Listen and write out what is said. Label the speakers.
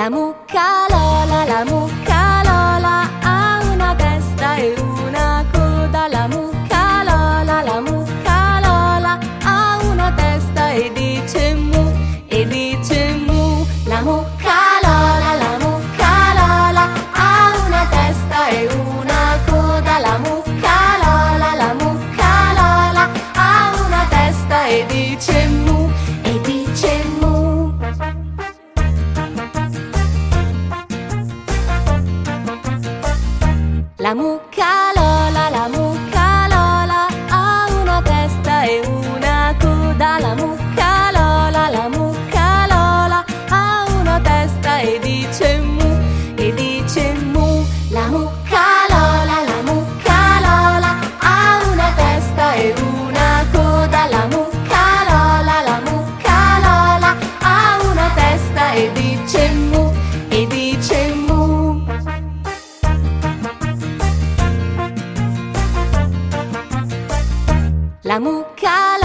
Speaker 1: La mucca Lola, la mucca Lola ha una testa e una coda. La mucca Lola, la mucca Lola ha una testa e dice mu, e dice mu. La mucca La mucca Lola, la mucca Lola ha una testa e una coda. La mucca Lola, la mucca Lola ha una testa e dice mu, e dice mu. La mucca Lola, la mucca Lola ha una testa e una coda. La mucca Lola, la mucca Lola ha una testa e dice mu, La mucca